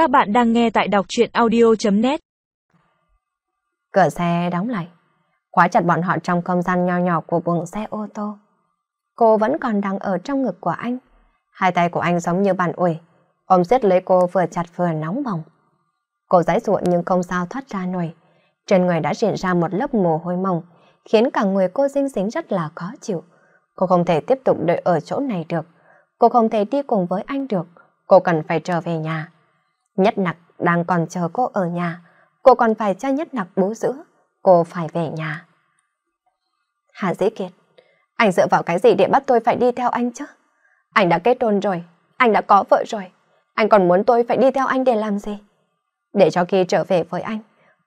Các bạn đang nghe tại đọc truyện audio.net Cửa xe đóng lại, khóa chặt bọn họ trong không gian nho nhỏ của buồng xe ô tô. Cô vẫn còn đang ở trong ngực của anh. Hai tay của anh giống như bàn ủi, ôm siết lấy cô vừa chặt vừa nóng bỏng. Cô giãy ruộng nhưng không sao thoát ra nổi. Trên người đã diễn ra một lớp mồ hôi mỏng, khiến cả người cô dinh dính rất là khó chịu. Cô không thể tiếp tục đợi ở chỗ này được. Cô không thể đi cùng với anh được. Cô cần phải trở về nhà. Nhất nặc đang còn chờ cô ở nhà. Cô còn phải cho nhất nặc bú sữa. Cô phải về nhà. Hà Dĩ Kiệt, anh dựa vào cái gì để bắt tôi phải đi theo anh chứ? Anh đã kết hôn rồi, anh đã có vợ rồi. Anh còn muốn tôi phải đi theo anh để làm gì? Để cho khi trở về với anh,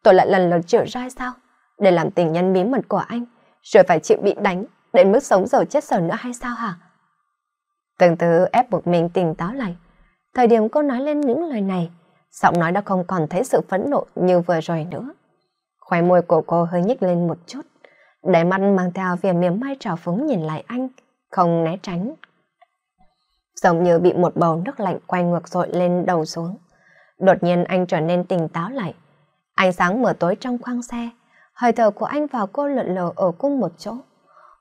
tôi lại lần lượt chịu ra sao? Để làm tình nhân bí mật của anh, rồi phải chịu bị đánh, đến mức sống dở chết sờn nữa hay sao hả? Từng từ ép buộc mình tỉnh táo lại. Thời điểm cô nói lên những lời này, giọng nói đã không còn thấy sự phẫn nộ như vừa rồi nữa. Khoai môi của cô hơi nhích lên một chút, đáy mắt mang theo vẻ miếng mai trào phúng nhìn lại anh, không né tránh. Giống như bị một bầu nước lạnh quay ngược dội lên đầu xuống. Đột nhiên anh trở nên tỉnh táo lại. Ánh sáng mở tối trong khoang xe, hơi thở của anh và cô lượn lờ ở cung một chỗ.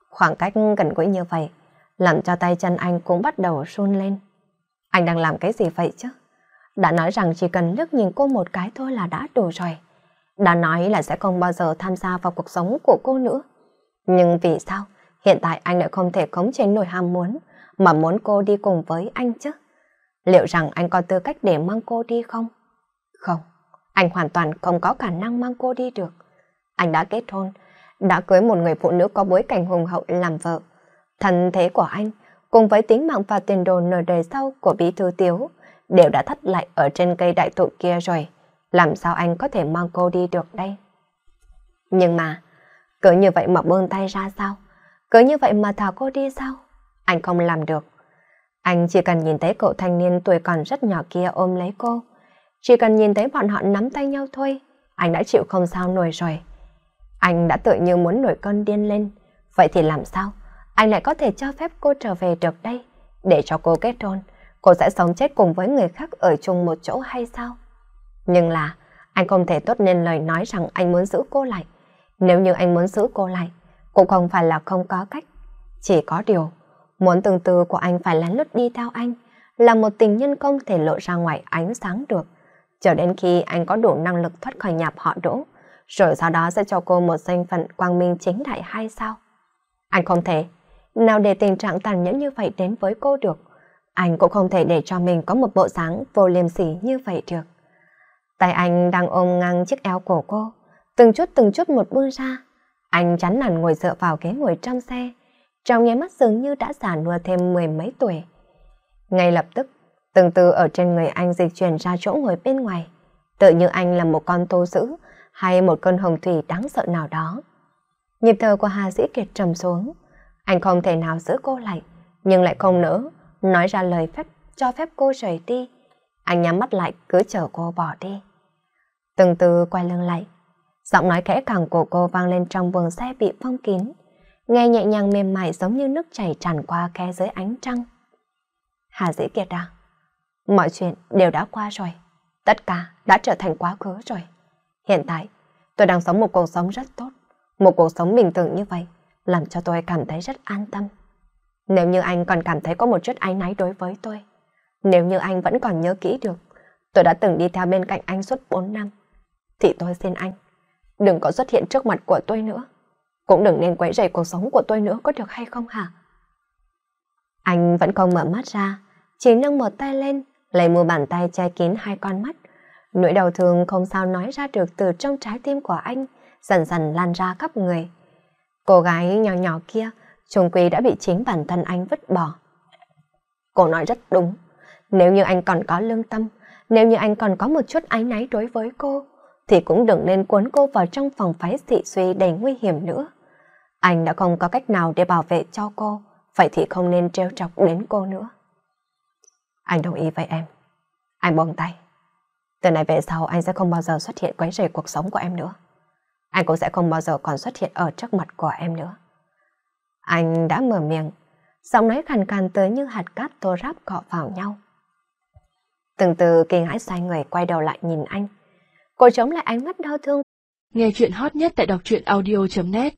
Khoảng cách gần gũi như vậy, làm cho tay chân anh cũng bắt đầu run lên. Anh đang làm cái gì vậy chứ? Đã nói rằng chỉ cần nước nhìn cô một cái thôi là đã đủ rồi. Đã nói là sẽ không bao giờ tham gia vào cuộc sống của cô nữa. Nhưng vì sao hiện tại anh lại không thể khống chế nổi ham muốn mà muốn cô đi cùng với anh chứ? Liệu rằng anh có tư cách để mang cô đi không? Không, anh hoàn toàn không có khả năng mang cô đi được. Anh đã kết hôn, đã cưới một người phụ nữ có bối cảnh hùng hậu làm vợ. Thân thế của anh, cùng với tính mạng và tiền đồ nửa đời sau của Bí Thư Tiếu, đều đã thất lại ở trên cây đại thụ kia rồi. Làm sao anh có thể mang cô đi được đây? Nhưng mà, cứ như vậy mà buông tay ra sao? Cứ như vậy mà thả cô đi sao? Anh không làm được. Anh chỉ cần nhìn thấy cậu thanh niên tuổi còn rất nhỏ kia ôm lấy cô. Chỉ cần nhìn thấy bọn họ nắm tay nhau thôi, anh đã chịu không sao nổi rồi. Anh đã tự như muốn nổi cơn điên lên. Vậy thì làm sao? Anh lại có thể cho phép cô trở về được đây? Để cho cô kết hôn, cô sẽ sống chết cùng với người khác ở chung một chỗ hay sao? Nhưng là, anh không thể tốt nên lời nói rằng anh muốn giữ cô lại. Nếu như anh muốn giữ cô lại, cũng không phải là không có cách. Chỉ có điều, muốn từng từ của anh phải lén lút đi theo anh, là một tình nhân không thể lộ ra ngoài ánh sáng được. Chờ đến khi anh có đủ năng lực thoát khỏi nhạp họ đỗ, rồi sau đó sẽ cho cô một danh phận quang minh chính đại hay sao? Anh không thể, nào để tình trạng tàn nhẫn như vậy đến với cô được. Anh cũng không thể để cho mình có một bộ dáng vô liêm sỉ như vậy được. Tay anh đang ôm ngang chiếc eo cổ cô, từng chút từng chút một buông ra. Anh chắn nản ngồi dựa vào ghế ngồi trong xe, trong nháy mắt dường như đã già nua thêm mười mấy tuổi. Ngay lập tức, từng từ ở trên người anh dịch chuyển ra chỗ ngồi bên ngoài, tự như anh là một con tô dữ hay một cơn hồng thủy đáng sợ nào đó. Nhịp thở của Hà Dĩ Kiệt trầm xuống, anh không thể nào giữ cô lại, nhưng lại không nỡ nói ra lời phép cho phép cô rời đi. Anh nhắm mắt lại cứ chờ cô bỏ đi. Từng từ quay lưng lại, giọng nói khẽ khàng của cô vang lên trong buồng xe bị phong kín, nghe nhẹ nhàng mềm mại giống như nước chảy tràn qua khe dưới ánh trăng. Hà Dĩ Kiệt à, mọi chuyện đều đã qua rồi, tất cả đã trở thành quá khứ rồi. Hiện tại, tôi đang sống một cuộc sống rất tốt, một cuộc sống bình thường như vậy làm cho tôi cảm thấy rất an tâm. Nếu như anh còn cảm thấy có một chút áy náy đối với tôi, nếu như anh vẫn còn nhớ kỹ được, tôi đã từng đi theo bên cạnh anh suốt 4 năm, thì tôi xin anh, đừng có xuất hiện trước mặt của tôi nữa. Cũng đừng nên quấy rầy cuộc sống của tôi nữa có được hay không hả? Anh vẫn không mở mắt ra, chỉ nâng một tay lên, lấy mua bàn tay che kín hai con mắt. Nỗi đau thương không sao nói ra được từ trong trái tim của anh, dần dần lan ra khắp người. Cô gái nhỏ nhỏ kia, trung quy đã bị chính bản thân anh vứt bỏ. Cô nói rất đúng, nếu như anh còn có lương tâm, nếu như anh còn có một chút ái náy đối với cô, thì cũng đừng nên cuốn cô vào trong phòng phái thị suy đầy nguy hiểm nữa. Anh đã không có cách nào để bảo vệ cho cô, vậy thì không nên trêu chọc đến cô nữa. Anh đồng ý với em. Anh buông tay. Từ nay về sau anh sẽ không bao giờ xuất hiện quấy rầy cuộc sống của em nữa. Anh cũng sẽ không bao giờ còn xuất hiện ở trước mặt của em nữa. Anh đã mở miệng, giọng nói khàn khàn tới như hạt cát tô ráp cọ vào nhau. Từng từ kinh hãi xoay người quay đầu lại nhìn anh. Cô chống lại ánh mắt đau thương. Nghe chuyện hot nhất tại đọc truyện audio.net